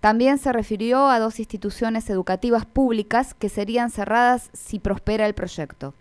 También se refirió a dos instituciones educativas públicas que serían cerradas si prospera el proyecto.